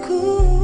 school.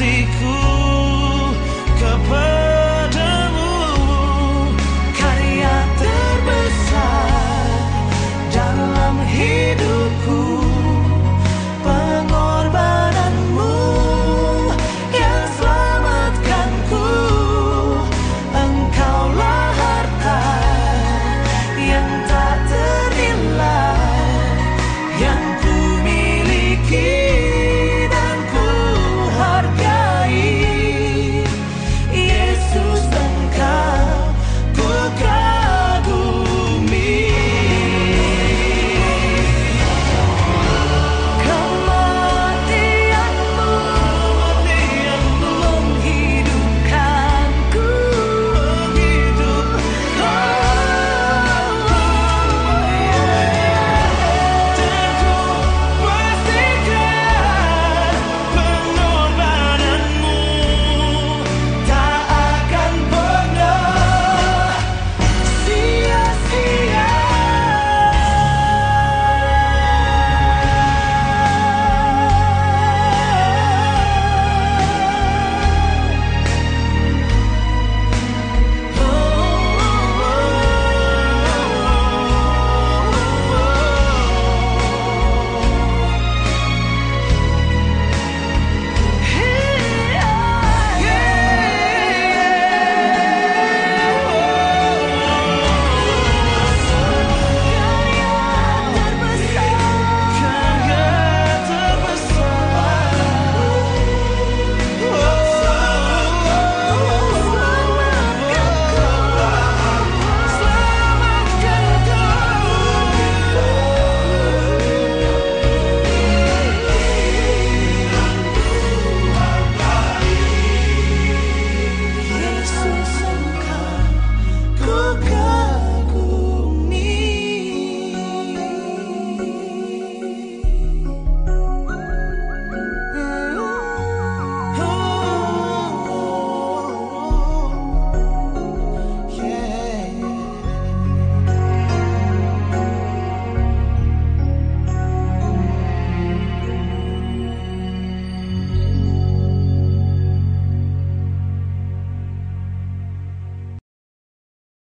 seek